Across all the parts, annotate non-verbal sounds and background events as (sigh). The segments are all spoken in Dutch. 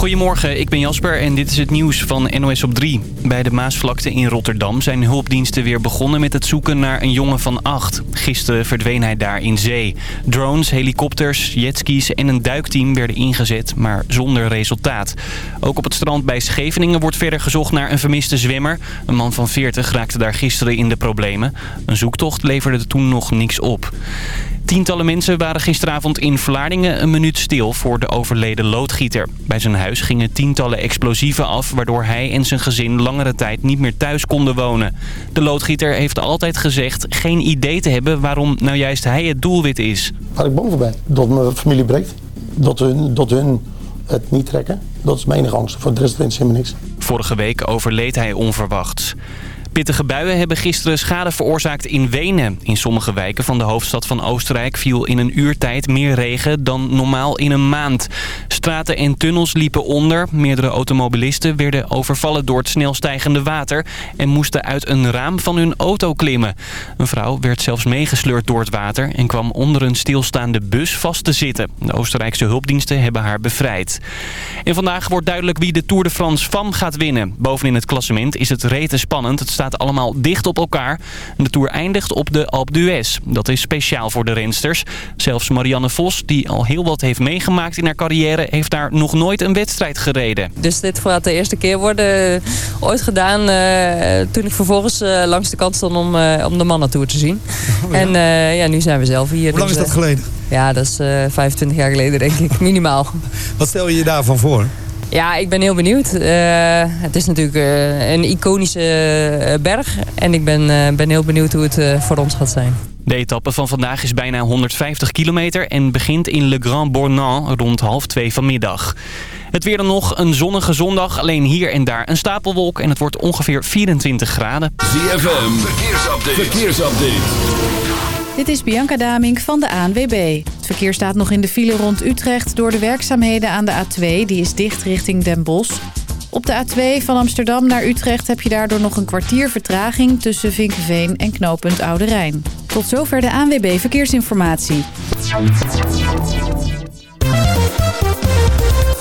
Goedemorgen, ik ben Jasper en dit is het nieuws van NOS op 3. Bij de Maasvlakte in Rotterdam zijn hulpdiensten weer begonnen met het zoeken naar een jongen van acht. Gisteren verdween hij daar in zee. Drones, helikopters, jetskis en een duikteam werden ingezet, maar zonder resultaat. Ook op het strand bij Scheveningen wordt verder gezocht naar een vermiste zwemmer. Een man van 40 raakte daar gisteren in de problemen. Een zoektocht leverde toen nog niks op. Tientallen mensen waren gisteravond in Vlaardingen een minuut stil voor de overleden loodgieter. Bij zijn huis gingen tientallen explosieven af... waardoor hij en zijn gezin langere tijd niet meer thuis konden wonen. De loodgieter heeft altijd gezegd geen idee te hebben... waarom nou juist hij het doelwit is. Waar ik bang voor ben, dat mijn familie breekt. Dat hun, dat hun het niet trekken. Dat is mijn enige angst. Voor de rest wens helemaal niks. Vorige week overleed hij onverwachts. Pittige buien hebben gisteren schade veroorzaakt in Wenen. In sommige wijken van de hoofdstad van Oostenrijk viel in een uurtijd meer regen dan normaal in een maand. Straten en tunnels liepen onder. Meerdere automobilisten werden overvallen door het snel stijgende water... en moesten uit een raam van hun auto klimmen. Een vrouw werd zelfs meegesleurd door het water... en kwam onder een stilstaande bus vast te zitten. De Oostenrijkse hulpdiensten hebben haar bevrijd. En vandaag wordt duidelijk wie de Tour de France FAM gaat winnen. Bovenin het klassement is het rete spannend. Staat allemaal dicht op elkaar. De Tour eindigt op de Alpe d'Huez. Dat is speciaal voor de rensters. Zelfs Marianne Vos, die al heel wat heeft meegemaakt in haar carrière... heeft daar nog nooit een wedstrijd gereden. Dus dit gaat de eerste keer worden uh, ooit gedaan... Uh, toen ik vervolgens uh, langs de kant stond om, om de mannentour te zien. (laughs) Oh, ja. En ja, nu zijn we zelf hier. Hoe lang dus, is dat geleden? Ja, dat is 25 jaar geleden denk ik, (laughs) minimaal. Wat stel je je daarvan voor? Ja, ik ben heel benieuwd. Uh, het is natuurlijk uh, een iconische uh, berg. En ik ben, ben heel benieuwd hoe het voor ons gaat zijn. De etappe van vandaag is bijna 150 kilometer en begint in Le Grand Bornand rond half twee vanmiddag. Het weer dan nog, een zonnige zondag, alleen hier en daar een stapelwolk en het wordt ongeveer 24 graden. ZFM, verkeersupdate. verkeersupdate. Dit is Bianca Damink van de ANWB. Verkeer staat nog in de file rond Utrecht door de werkzaamheden aan de A2. Die is dicht richting Den Bosch. Op de A2 van Amsterdam naar Utrecht heb je daardoor nog een kwartier vertraging... tussen Vinkenveen en knooppunt Oude Rijn. Tot zover de ANWB Verkeersinformatie.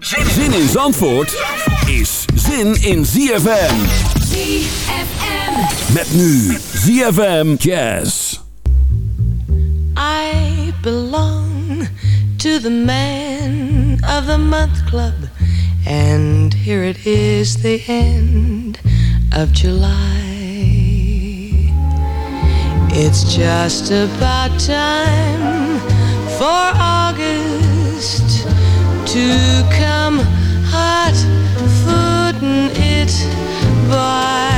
Zin in Zandvoort is zin in ZFM. ZFM. Met nu ZFM Jazz. I belong to the man of the month club. And here it is the end of July. It's just about time for August to come hot footing it by.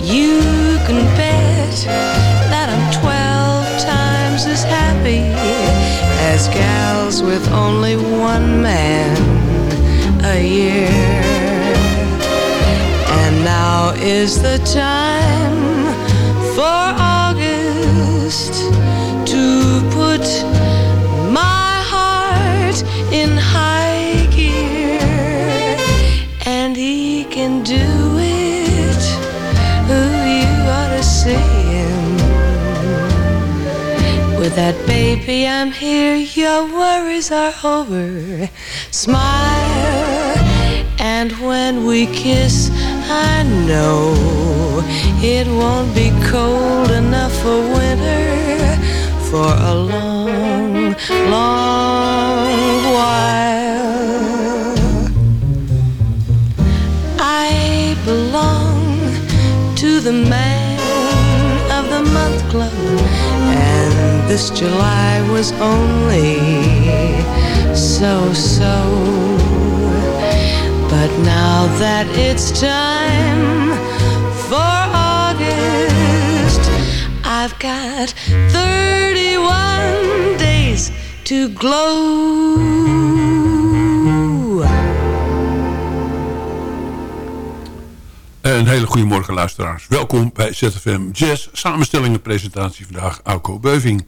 You can bet that I'm twelve times as happy as gals with only one man a year. And now is the time for that baby, I'm here, your worries are over. Smile, and when we kiss, I know it won't be cold enough for winter for a long, long while. I belong to the man this July was only so so. But now that it's time for August, I've got 31 days to glow. Hele goede morgen luisteraars. Welkom bij ZFM Jazz. Samenstelling en presentatie vandaag Auko Beuving.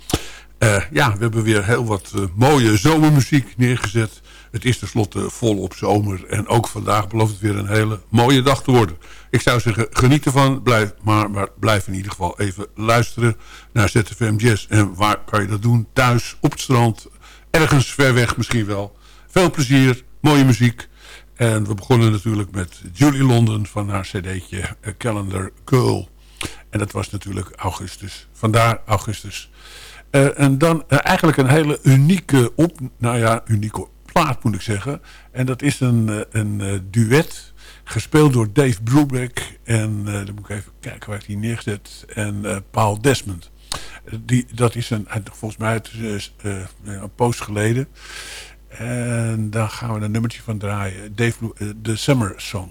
Uh, ja, we hebben weer heel wat uh, mooie zomermuziek neergezet. Het is tenslotte volop zomer. En ook vandaag belooft het weer een hele mooie dag te worden. Ik zou zeggen, geniet ervan. Blijf, maar, maar blijf in ieder geval even luisteren naar ZFM Jazz. En waar kan je dat doen? Thuis, op het strand, ergens ver weg misschien wel. Veel plezier, mooie muziek. En we begonnen natuurlijk met Julie London van haar cd'tje Calendar Girl. En dat was natuurlijk augustus. Vandaar augustus. Uh, en dan uh, eigenlijk een hele unieke, op, nou ja, unieke plaat moet ik zeggen. En dat is een, uh, een duet gespeeld door Dave Brubeck. En dan moet ik even kijken waar ik die neergezet. En Paul Desmond. Die, dat is een, volgens mij een poos geleden. En dan gaan we een nummertje van draaien. Dave Blue, The Summer Song.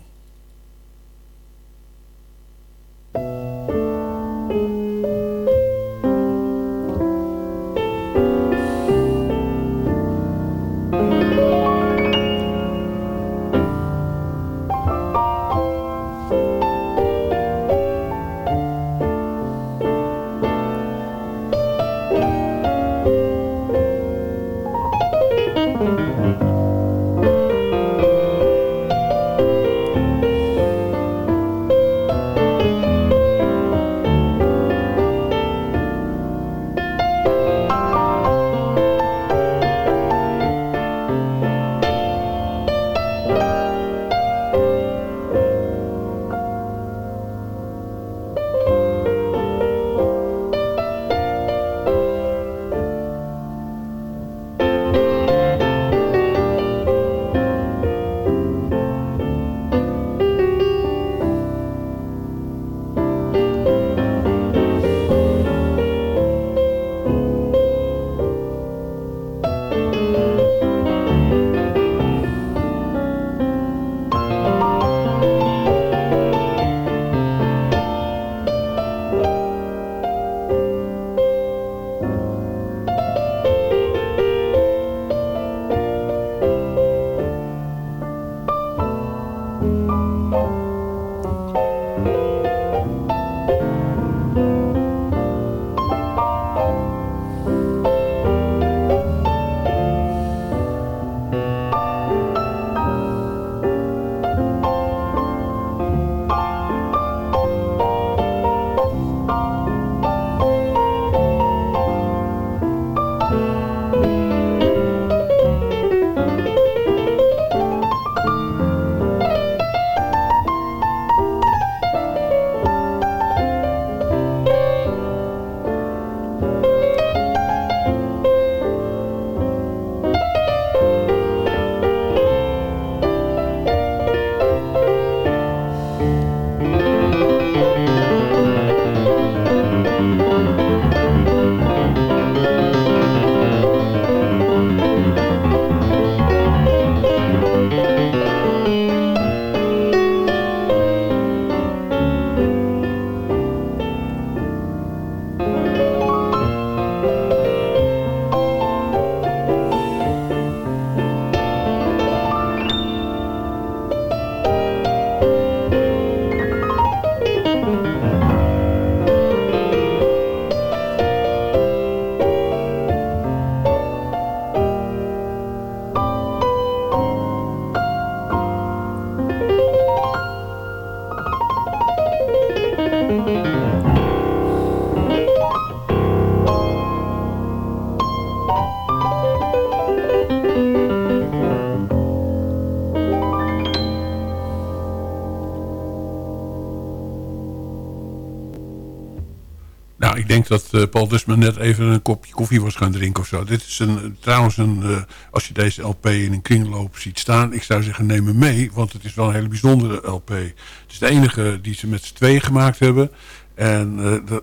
Denk dat uh, Paul Dusman net even een kopje koffie was gaan drinken of zo. Dit is een, trouwens een, uh, als je deze LP in een kringloop ziet staan. Ik zou zeggen neem hem mee, want het is wel een hele bijzondere LP. Het is de enige die ze met z'n tweeën gemaakt hebben. En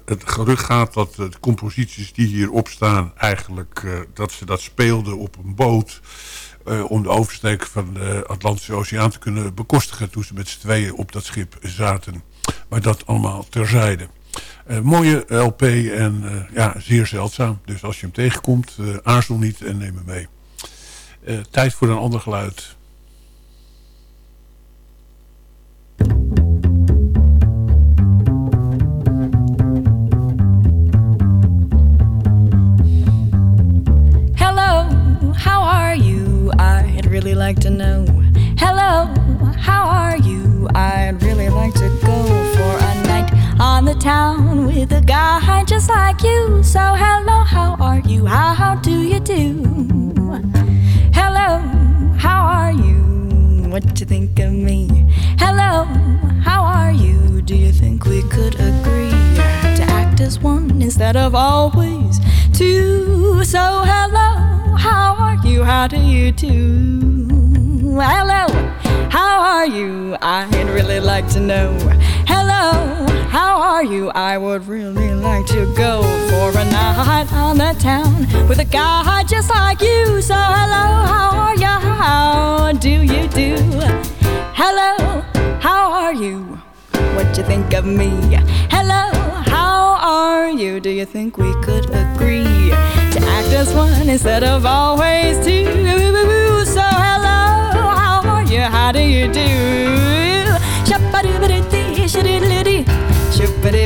het gerucht gaat dat de composities die hierop staan... eigenlijk dat ze dat speelden op een boot... om de oversteek van de Atlantische Oceaan te kunnen bekostigen... toen ze met z'n tweeën op dat schip zaten. Maar dat allemaal terzijde. Eh, mooie LP en eh, ja, zeer zeldzaam. Dus als je hem tegenkomt, eh, aarzel niet en neem hem mee. tijd voor een ander geluid. Hello, how are you? I'd really like to know. Hello, how are you? I'd really like to go. on the town with a guy just like you. So, hello, how are you? How, how do you do? Hello, how are you? What you think of me? Hello, how are you? Do you think we could agree to act as one instead of always two? So, hello, how are you? How do you do? Hello, how are you? I'd really like to know. Hello, how are you? I would really like to go for a night on the town with a guy just like you. So, hello, how are you? How do you do? Hello, how are you? What you think of me? Hello, how are you? Do you think we could agree to act as one instead of always two? So, hello, how are you? How do you do?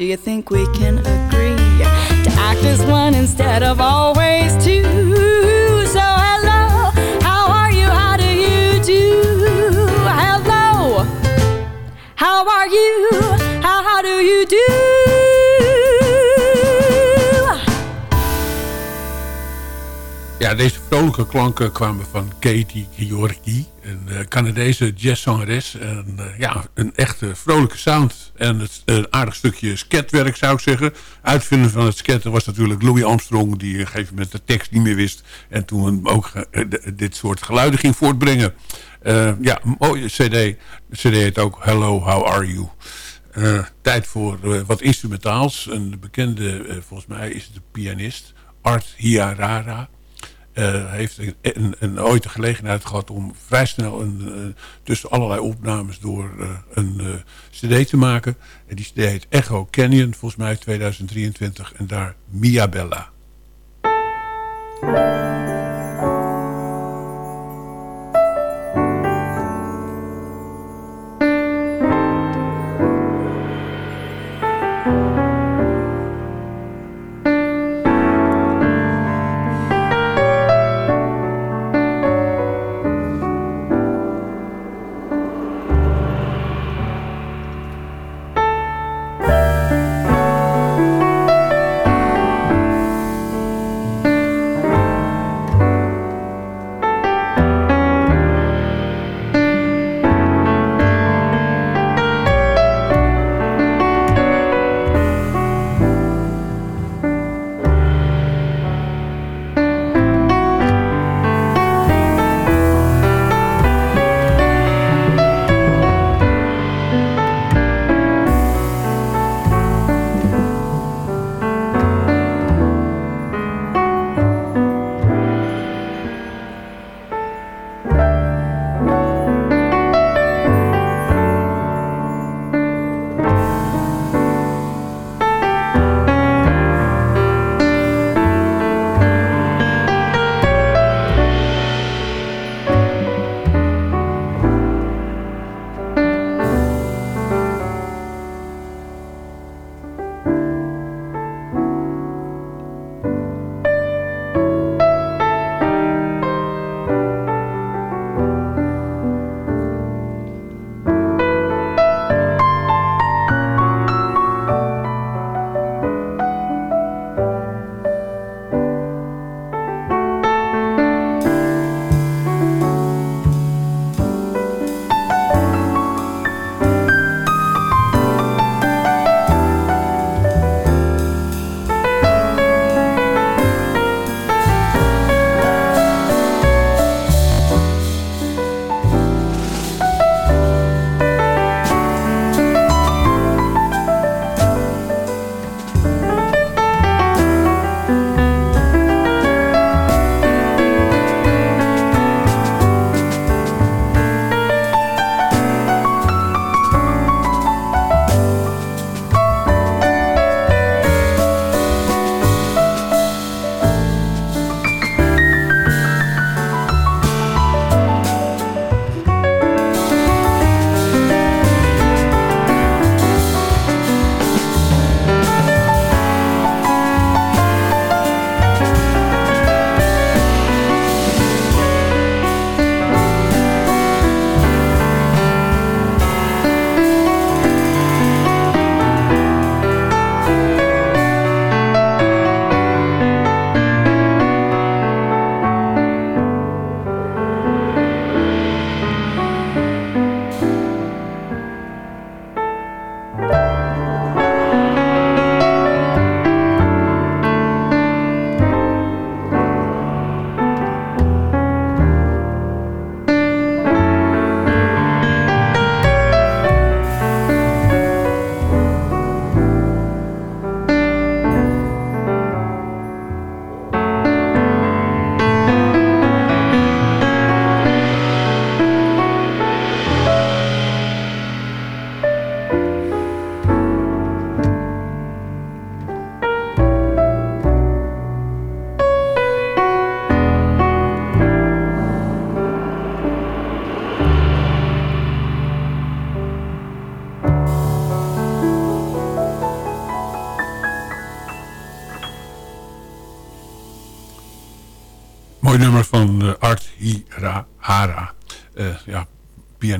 Do you think we can agree to act as one instead of always two? So, hello, how are you? How do you do? Hello, how are you? How, how do you do? Ja, deze vrolijke klanken kwamen van Katie Georgi, een uh, Canadese jazzzangeres. En uh, ja, een echte vrolijke sound. En het, een aardig stukje sketwerk zou ik zeggen. Uitvinder van het sketten was natuurlijk Louis Armstrong... die op een gegeven moment de tekst niet meer wist. En toen ook uh, dit soort geluiden ging voortbrengen. ja, mooie cd. De cd heet ook Hello, How Are You? tijd voor wat instrumentaals. Een bekende, volgens mij is het de pianist... Art Hiarara... Uh, heeft een, een, ooit de gelegenheid gehad om vrij snel een, uh, tussen allerlei opnames door uh, een cd te maken. En die cd heet Echo Canyon, volgens mij 2023. En daar Mia Bella.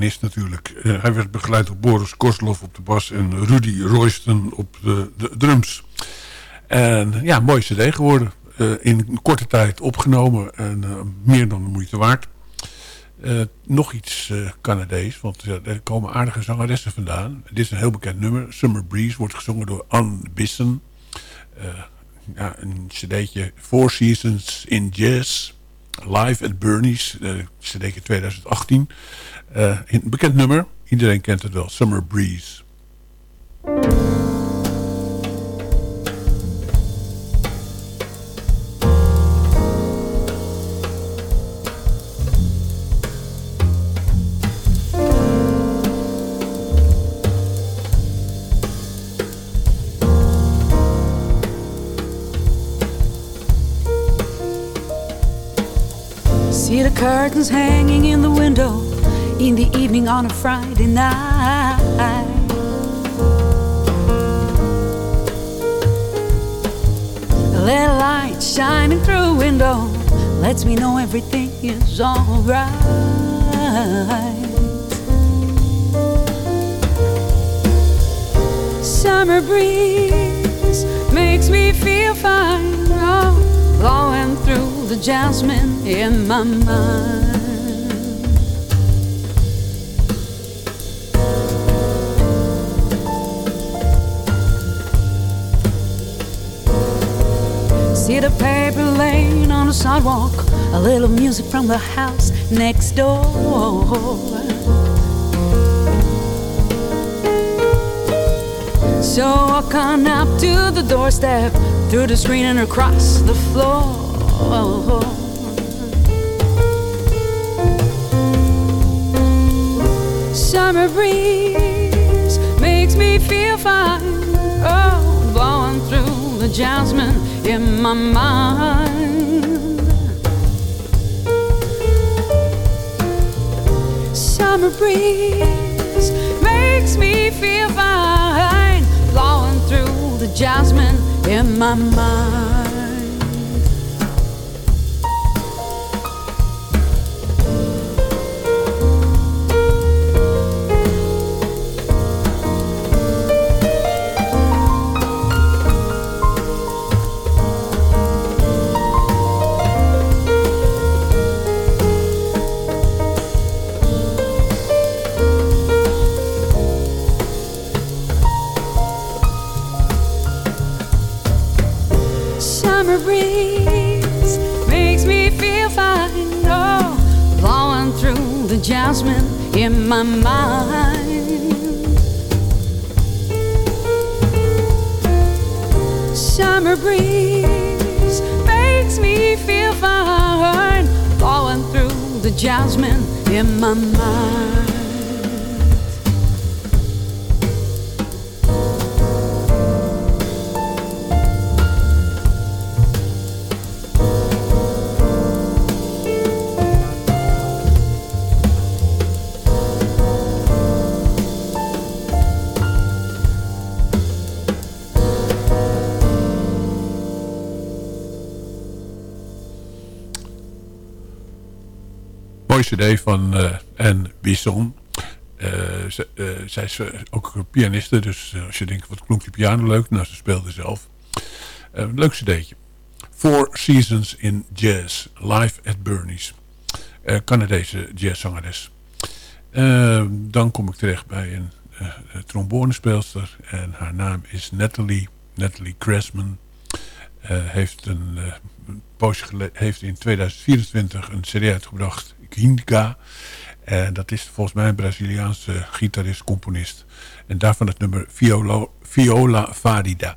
Pianist natuurlijk. Uh, hij werd begeleid door Boris Koslov op de bas en Rudy Royston op de, drums. En ja, mooi cd geworden. in korte tijd opgenomen en meer dan de moeite waard. nog iets Canadees, want er komen aardige zangeressen vandaan. Dit is een heel bekend nummer. Summer Breeze wordt gezongen door Anne Bissen ja, een cd'tje Four Seasons in Jazz. Live at Bernie's, uh, cd'tje 2018. Uh, een bekend nummer, iedereen kent het wel, Summer Breeze. See the curtains hanging in the window in the evening on a Friday night. A little light shining through window lets me know everything is alright. Summer breeze makes me feel fine, oh, blowing through the jasmine in my mind. Sidewalk, a little music from the house next door. So I come up to the doorstep, through the screen and across the floor. Summer breeze makes me feel fine. Oh, blowing through the jasmine in my mind. Summer breeze makes me feel fine. Blowing through the jasmine in my mind. Cd van uh, Anne Bisson. Uh, ze, uh, zij is ook pianiste, dus als je denkt, wat klonk die piano leuk? Nou, ze speelde zelf. leuk cd'tje. Four Seasons in Jazz, live at Bernie's. Canadese jazzzangeres. dan kom ik terecht bij een trombonespeelster en haar naam is Natalie, Natalie Cressman. heeft, een, heeft in 2024 een cd uitgebracht Ginga. En dat is volgens mij een Braziliaanse gitarist-componist. En daarvan het nummer Viola, Viola Farida.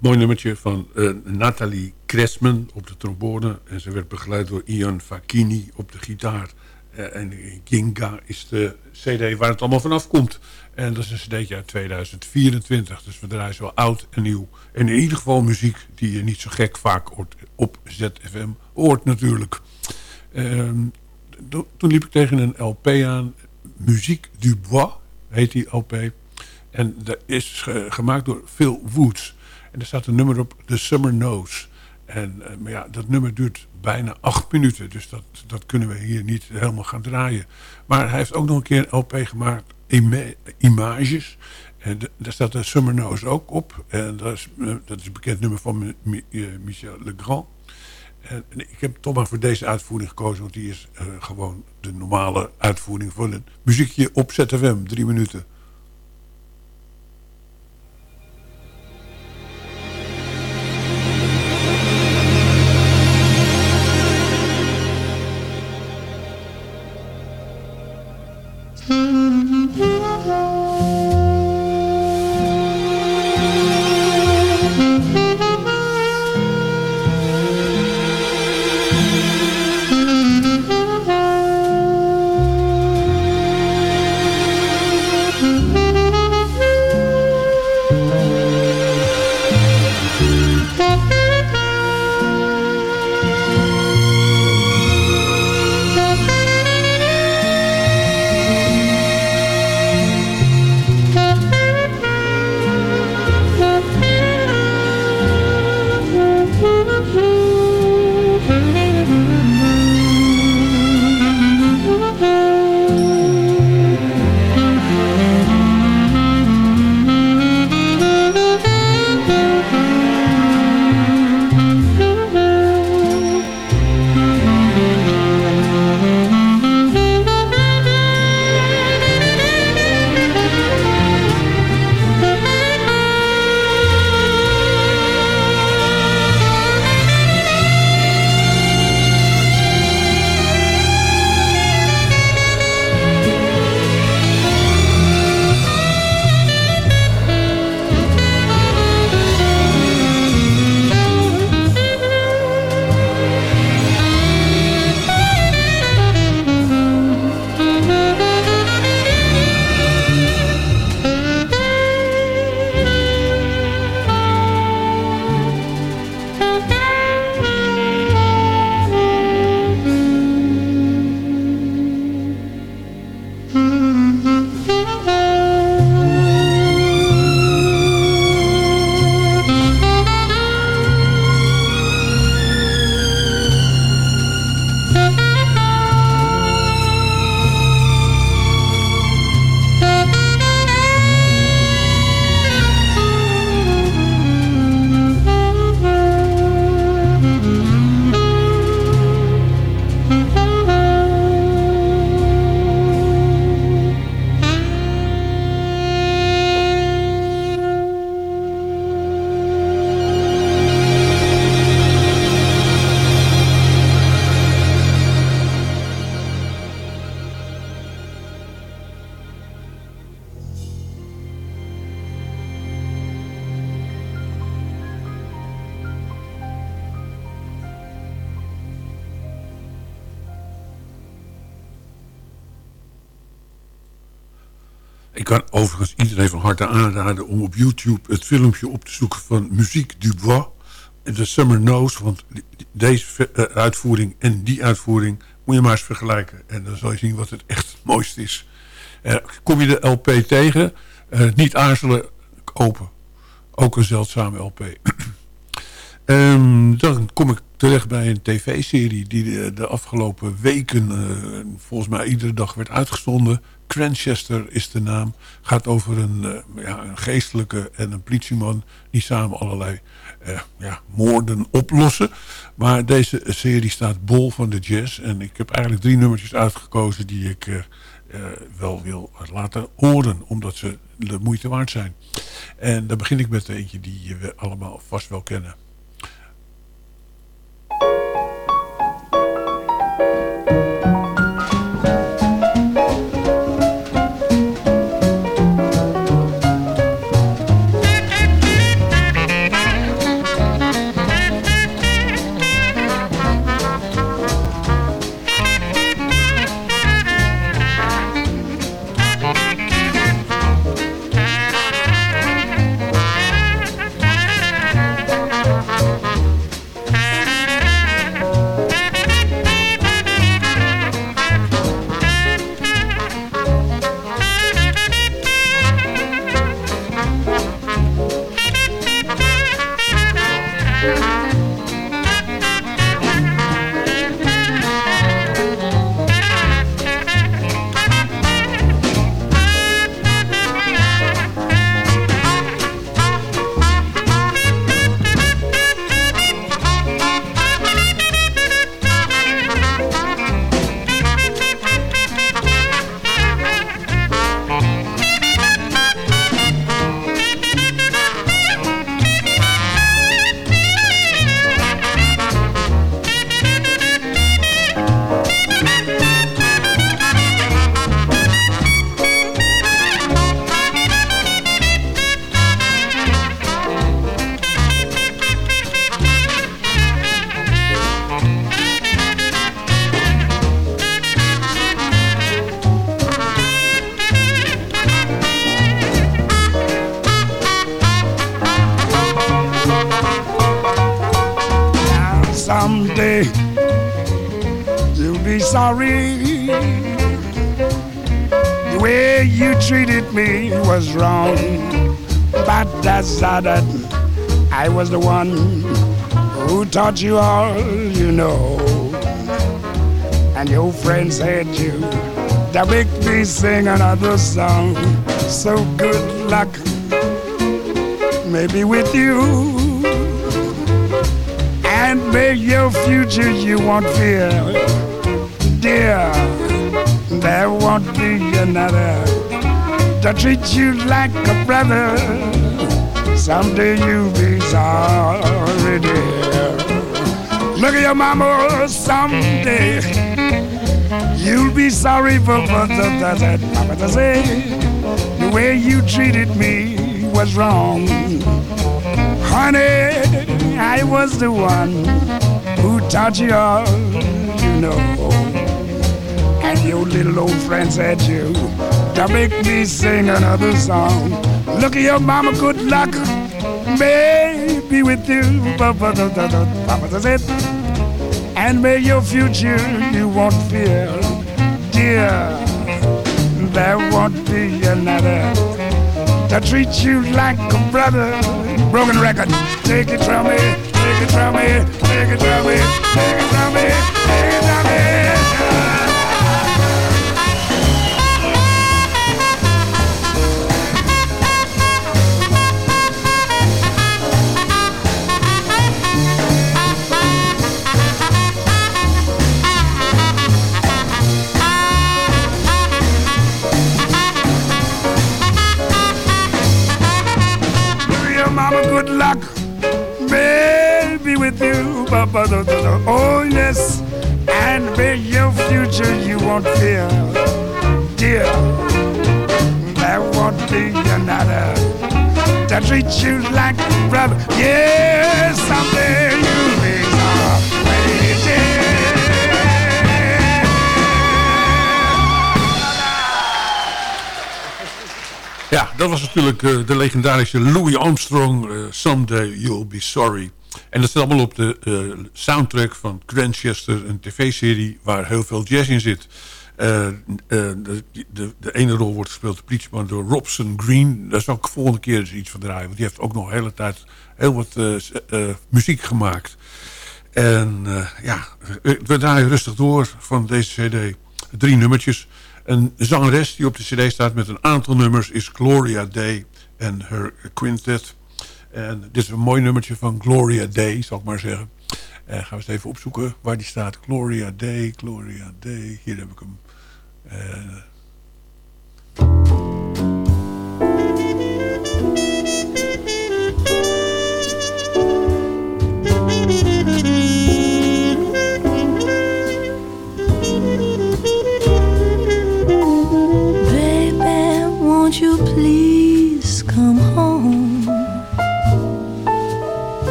Mooi nummertje van eh, Nathalie Kresman op de trombone. En ze werd begeleid door Ian Facchini op de gitaar. Eh, en Ginga is de cd waar het allemaal vanaf komt. En dat is een cd'tje uit 2024. Dus we draaien zo oud en nieuw. En in ieder geval muziek die je niet zo gek vaak hoort op ZFM hoort natuurlijk. Ehm, toen liep ik tegen een LP aan. Muziek du Bois heet die LP. En dat is gemaakt door Phil Woods. En er staat een nummer op, The Summer Knows. En uh, maar ja, dat nummer duurt bijna acht minuten. Dus dat, dat kunnen we hier niet helemaal gaan draaien. Maar hij heeft ook nog een keer een LP gemaakt, Images. En daar staat de Summer Knows ook op. En dat is, uh, dat is een bekend nummer van uh, Michel Legrand. En, en, ik heb toch maar voor deze uitvoering gekozen. Want die is gewoon de normale uitvoering van een muziekje op ZFM. Drie minuten. Ik kan overigens iedereen van harte aanraden om op YouTube het filmpje op te zoeken van Muziek Dubois. The Summer Knows, want deze eh, uitvoering en die uitvoering moet je maar eens vergelijken. En dan zal je zien wat het echt het mooiste is. Eh, kom je de LP tegen, eh, niet aarzelen, kopen. Ook een zeldzame LP. (clears throat) Ehm, dan kom ik terecht bij een tv-serie die de, afgelopen weken eh, volgens mij iedere dag werd uitgezonden. Cranchester is de naam. Gaat over een, eh, ja, een geestelijke en een politieman die samen allerlei eh, ja, moorden oplossen. Maar deze serie staat bol van de jazz. En ik heb eigenlijk drie nummertjes uitgekozen die ik wel wil laten horen. Omdat ze de moeite waard zijn. En dan begin ik met eentje die we allemaal vast wel kennen. Taught you all you know, and your friends hate you. That make me sing another song. So good luck, maybe with you. And may your future you won't fear. Dear, there won't be another to treat you like a brother. Someday you'll be sorry, dear. Look at your mama someday. You'll be sorry for what that mama to say. The way you treated me was wrong. Honey, I was the one who taught you all you know. And your little old friend said you to make me sing another song. Look at your mama, good luck. Be with you. Papa and may your future you won't fear. Dear, there won't be another to treat you like a brother. Broken record, take it from me, take it from me, take it from me, take it from me, take it from me. Oh, yes. And may your future you won't fear. Dear, there won't be another to treat you like a brother. Yes, someday you'll be dear. Ja, dat was natuurlijk eh, de legendarische Louis Armstrong, eh, Someday You'll Be Sorry. En dat staat allemaal op de eh, soundtrack van Grandchester, een tv-serie waar heel veel jazz in zit. Eh, eh, de, de, de ene rol wordt gespeeld de door Robson Green. Daar zal ik volgende keer eens iets van draaien. Want die heeft ook nog de hele tijd heel wat muziek gemaakt. En ja, we draaien rustig door van deze cd. Drie nummertjes. Een zangeres die op de cd staat met een aantal nummers is Gloria Day en her quintet. En dit is een mooi nummertje van Gloria Day, zal ik maar zeggen. Eh, gaan we eens even opzoeken waar die staat. Gloria Day, Gloria Day. Hier heb ik hem. Eh,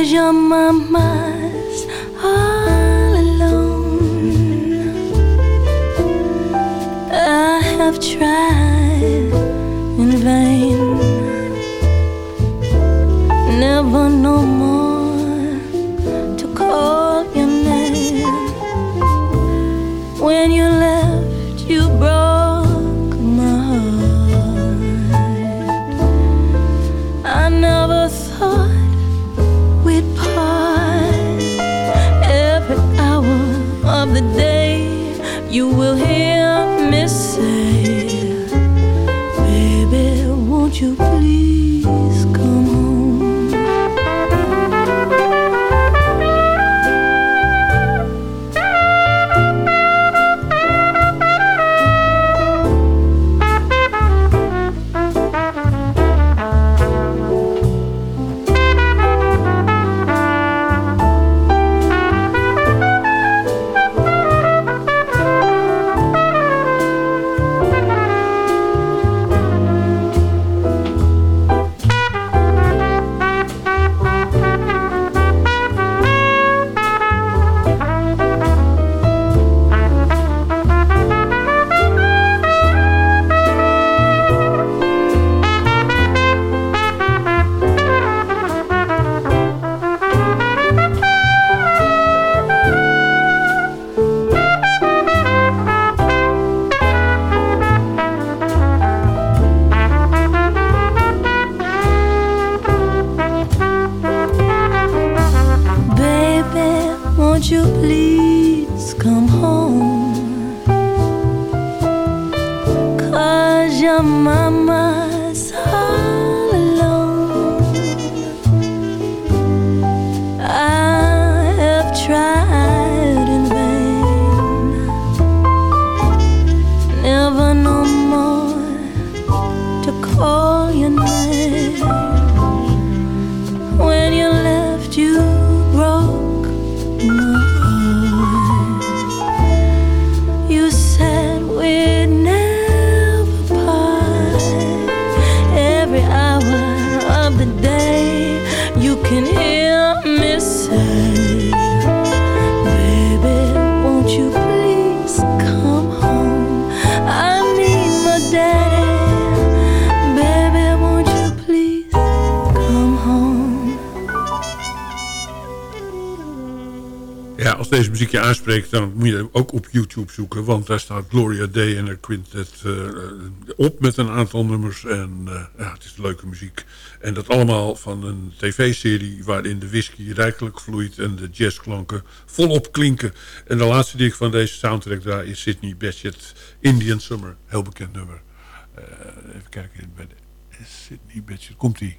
Cause your mama's all alone. I have tried in vain. Want daar staat Gloria Day en haar quintet eh, op met een aantal nummers. En eh, ja, het is leuke muziek. En dat allemaal van een tv-serie waarin de whisky rijkelijk vloeit... en de jazzklanken volop klinken. En de laatste die ik van deze soundtrack draai is Sydney Bechet, Indian Summer. Heel bekend nummer. Even kijken bij de Sydney Bechet. Komt-ie.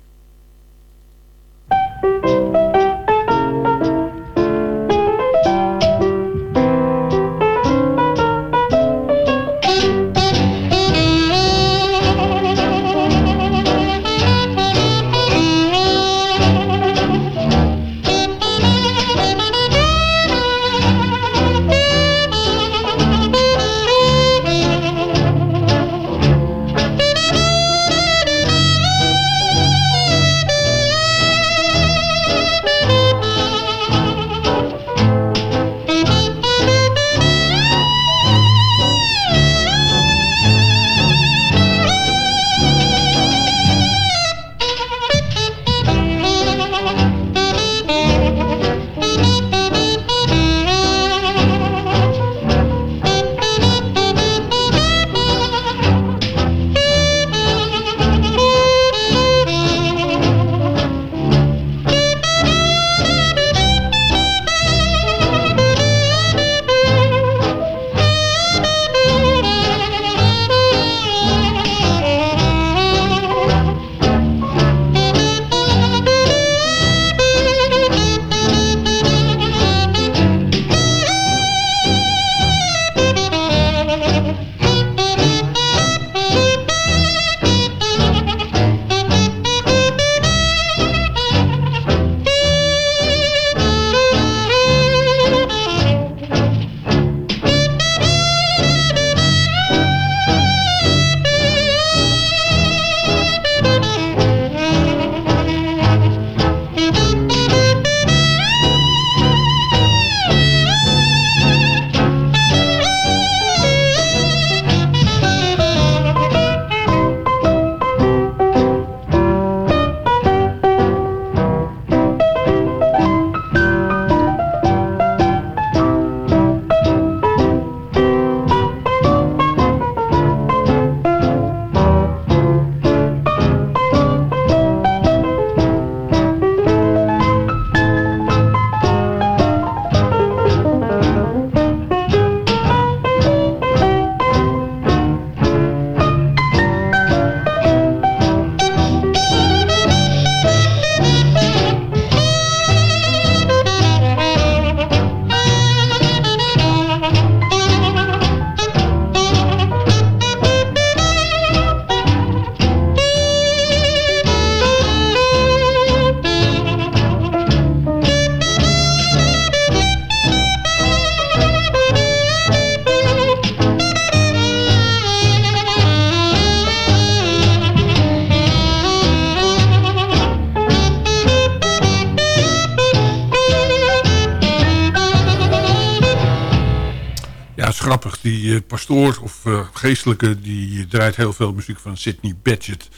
Geestelijke die draait heel veel muziek van Sidney Badgett.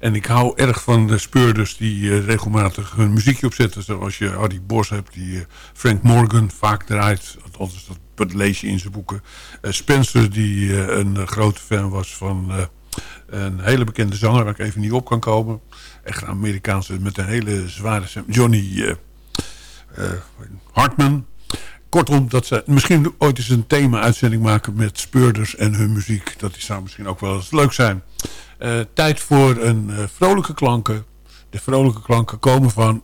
En ik hou erg van de speurders die eh, regelmatig hun muziekje opzetten. Zoals je Hardy Bos hebt die eh, Frank Morgan vaak draait. Althans, dat, dat lees je in zijn boeken. Eh, Spencer die een grote fan was van een hele bekende zanger... waar ik even niet op kan komen. Echt een Amerikaanse met een hele zware. Johnny Hartman. Kortom, dat ze misschien ooit eens een thema-uitzending maken met speurders en hun muziek. Dat zou misschien ook wel eens leuk zijn. Eh, tijd voor een eh, vrolijke klanken. De vrolijke klanken komen van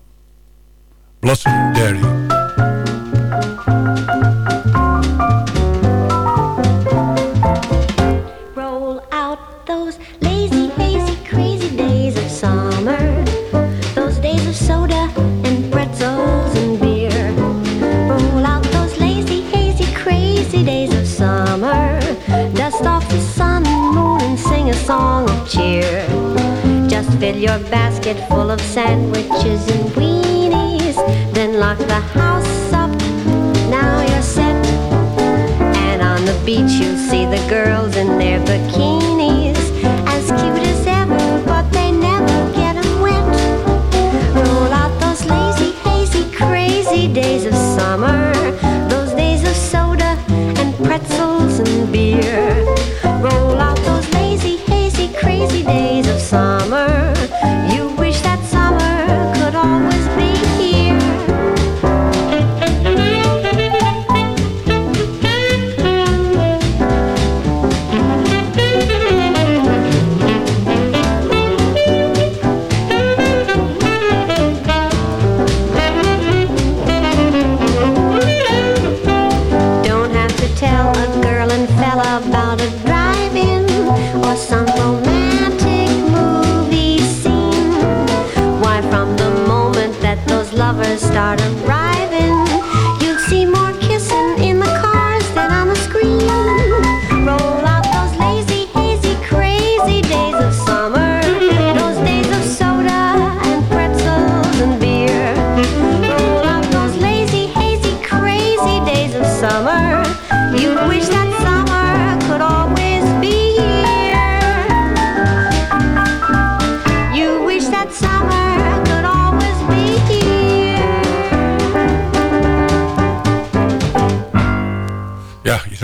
Blossom Dairy. Fill your basket full of sandwiches and weenies. Then lock the house up. Now you're set. And on the beach you'll see the girls in their bikinis As cute as ever, but they never get 'em wet Roll out those lazy, hazy, crazy days of summer Those days of soda and pretzels and beer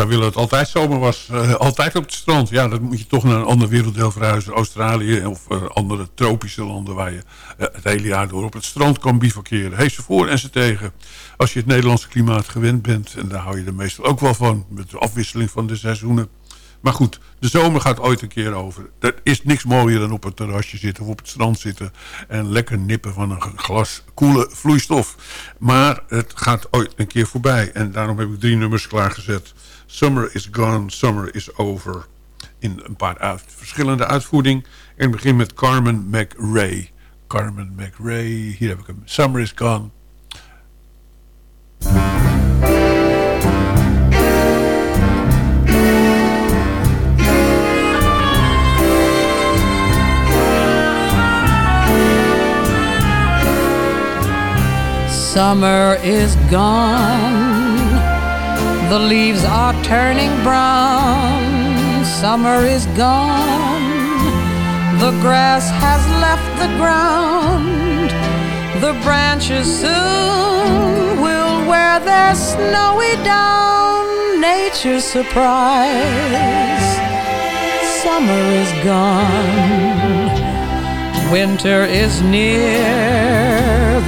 zou willen dat het altijd zomer was. Eh, altijd op het strand. Ja, dan moet je toch naar een ander werelddeel verhuizen. Australië of eh, andere tropische landen waar je eh, het hele jaar door op het strand kan bivakeren. Heeft ze voor en ze tegen. Als je het Nederlandse klimaat gewend bent. En daar hou je er meestal ook wel van. Met de afwisseling van de seizoenen. Maar goed, de zomer gaat ooit een keer over. Er is niks mooier dan op het terrasje zitten of op het strand zitten. En lekker nippen van een glas koele vloeistof. Maar het gaat ooit een keer voorbij. En daarom heb ik drie nummers klaargezet. Summer is gone, summer is over. In een paar verschillende uitvoeringen. En begin met Carmen McRae. Carmen McRae, hier heb ik hem. Summer is gone. Summer is gone. The leaves are turning brown. Summer is gone. The grass has left the ground. The branches soon will wear their snowy down. Nature's surprise. Summer is gone. Winter is near,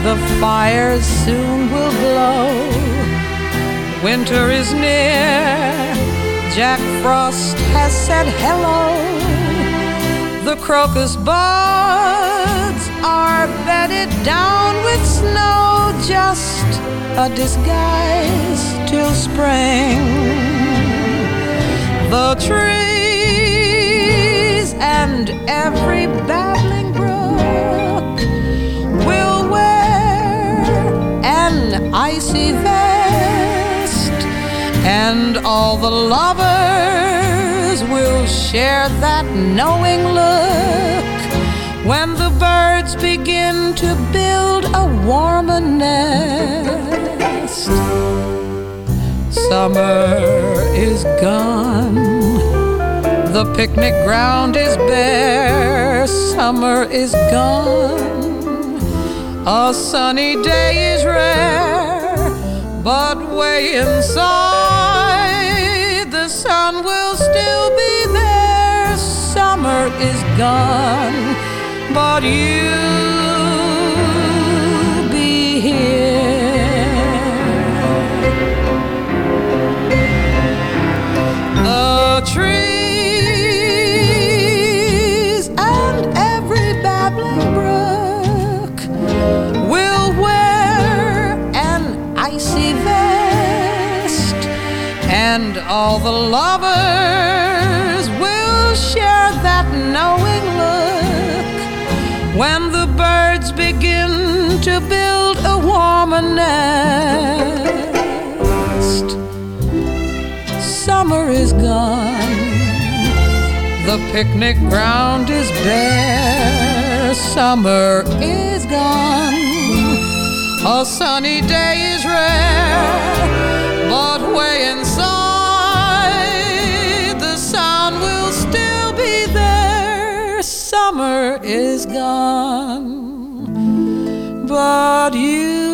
the fires soon will glow. Winter is near, Jack Frost has said hello. The crocus buds are bedded down with snow, just a disguise till spring. The trees and every babbling brook will wear an icy vest, and all the lovers will share that knowing look when the birds begin to build a warmer nest. Summer is gone. The picnic ground is bare. Summer is gone. A sunny day is rare. But way inside, is gone. But you'll be here. The trees and every babbling brook will wear an icy vest, and all the lovers that knowing look when the birds begin to build a warmer nest. Summer is gone, the picnic ground is bare. Summer is gone, a sunny day is rare, but way inside, the sun will. Summer is gone, but you'll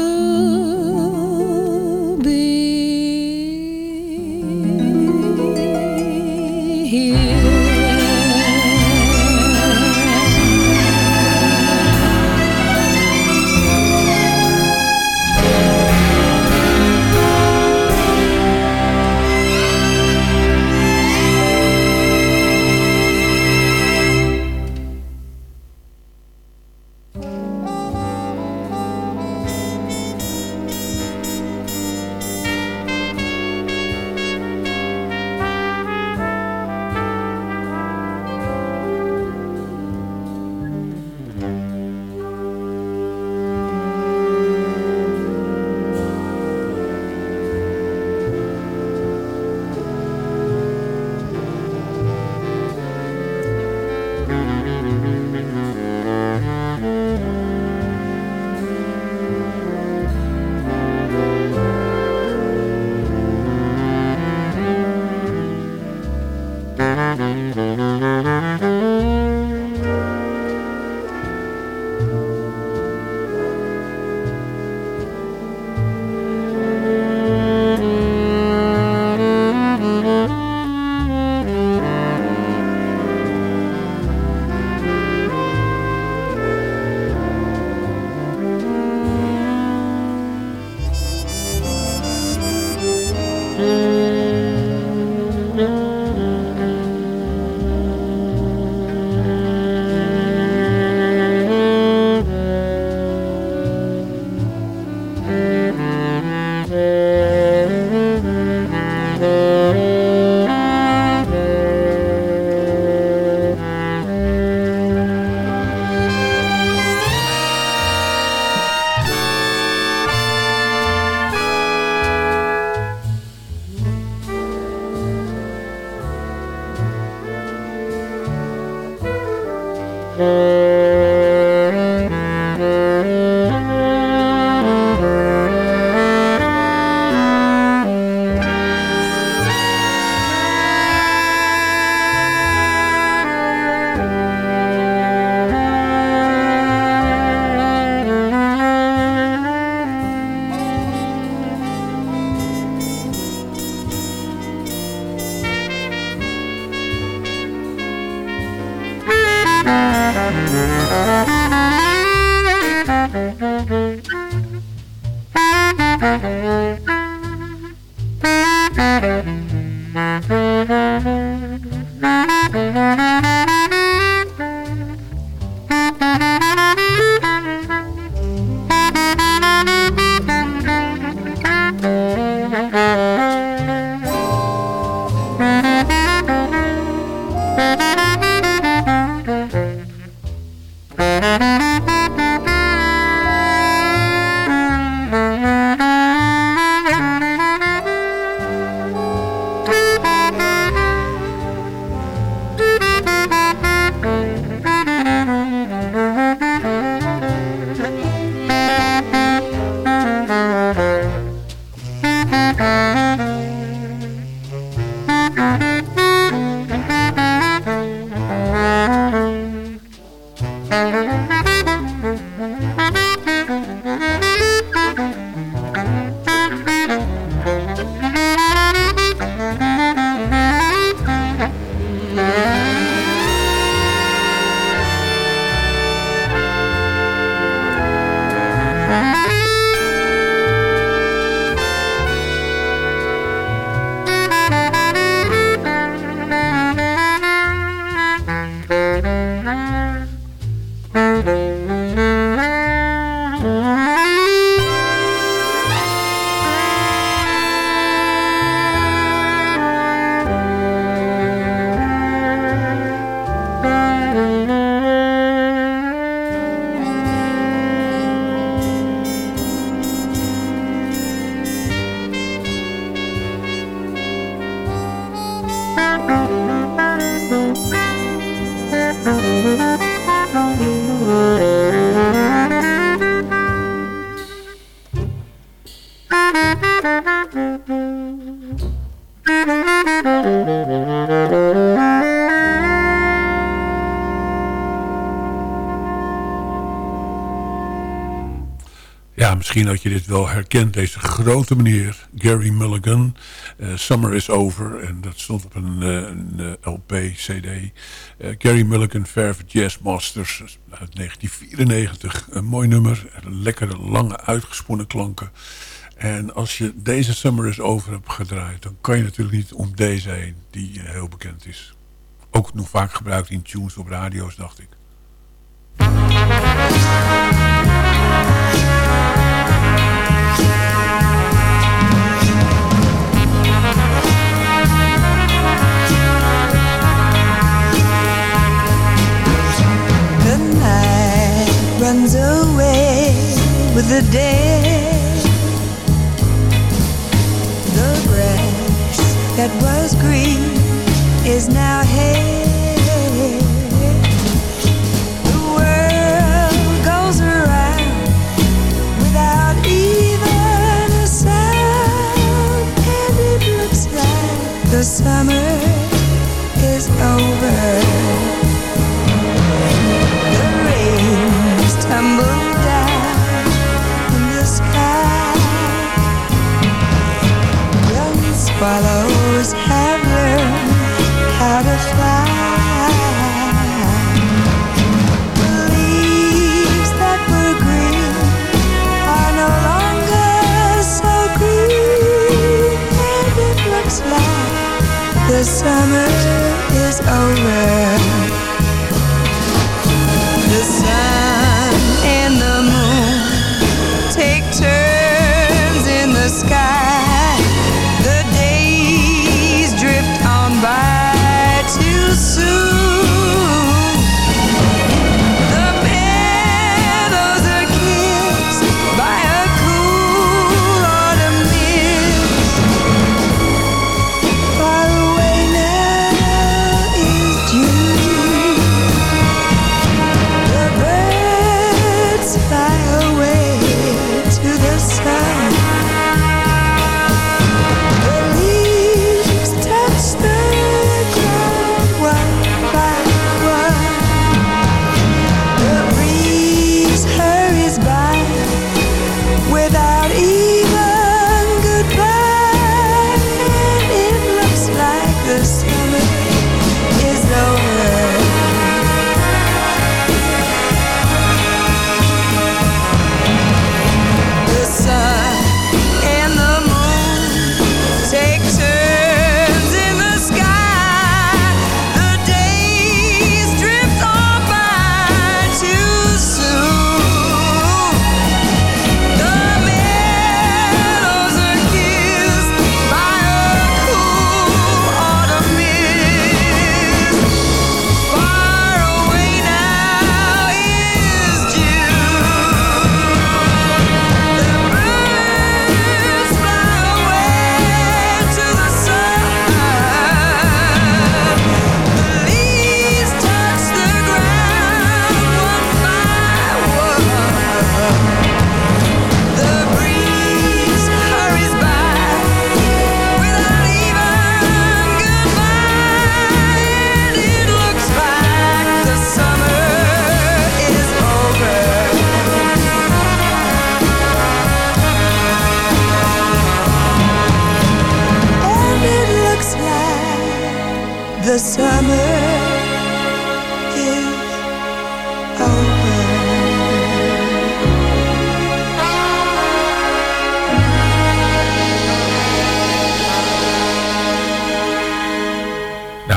misschien had je dit wel herkend. Deze grote meneer, Gary Mulligan. Eh, Summer is Over. En dat stond op een, eh, een eh, LP, CD. Gary Mulligan, Velvet Jazz Masters uit 1994. Een mooi nummer. Lekkere, lange, uitgesponnen klanken. En als je deze Summer is Over hebt gedraaid... dan kan je natuurlijk niet om deze heen, die heel bekend is. Ook nog vaak gebruikt in tunes op radio's, dacht ik. With the day. The grass that was green is now hay. The world goes around without even a sound, and it looks like the summer goodbye.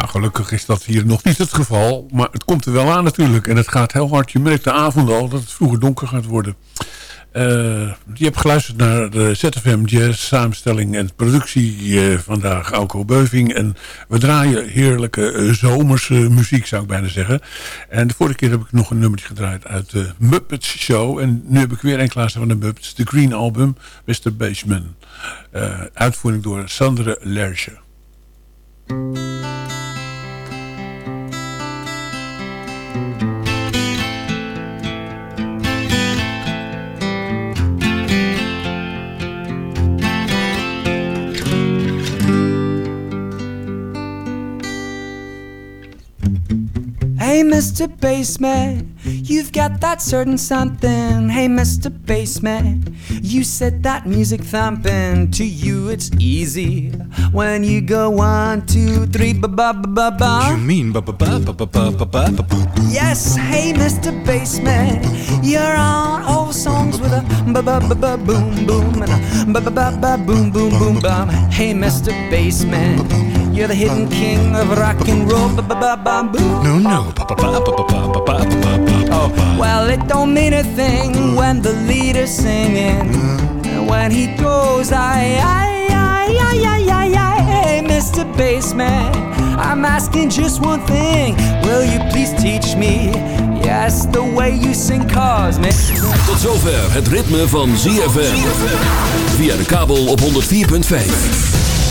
Gelukkig is dat hier nog niet het geval. Maar het komt er wel aan natuurlijk. En het gaat heel hard. Je merkt de avond al dat het vroeger donker gaat worden. Eh, je hebt geluisterd naar de ZFM Jazz samenstelling en productie eh, vandaag, Alco Beuving. En we draaien heerlijke eh, zomerse muziek, zou ik bijna zeggen. En de vorige keer heb ik nog een nummertje gedraaid uit de Muppets Show. En nu heb ik weer een klaarstaan van de Muppets, de Green Album, Mr. Baseman. Uitvoering door Sandre Lerche. Hey, Mr. Bassman, you've got that certain something. Hey, Mr. Bassman, you set that music thumping. To you, it's easy when you go one, two, three, ba ba ba ba ba. You mean ba ba ba ba ba ba ba ba ba ba? Yes, hey, Mr. Bassman, you're on old songs with a ba ba ba ba boom boom and a ba ba ba ba boom boom boom bum. Hey, Mr. Bassman, you're the hidden king of rock and roll. Ba ba ba ba boom. No, no, ba ba ba ba ba ba ba ba ba ba. Oh, well, it don't mean a thing when the leader's singing. When he goes, I, I, I, I, I, I, I, hey, Mr. Bassman, I'm asking just one thing. Will you please teach me? Yes, the way you sing cause me. Tot zover het ritme van ZFM. Via de kabel op 104.5.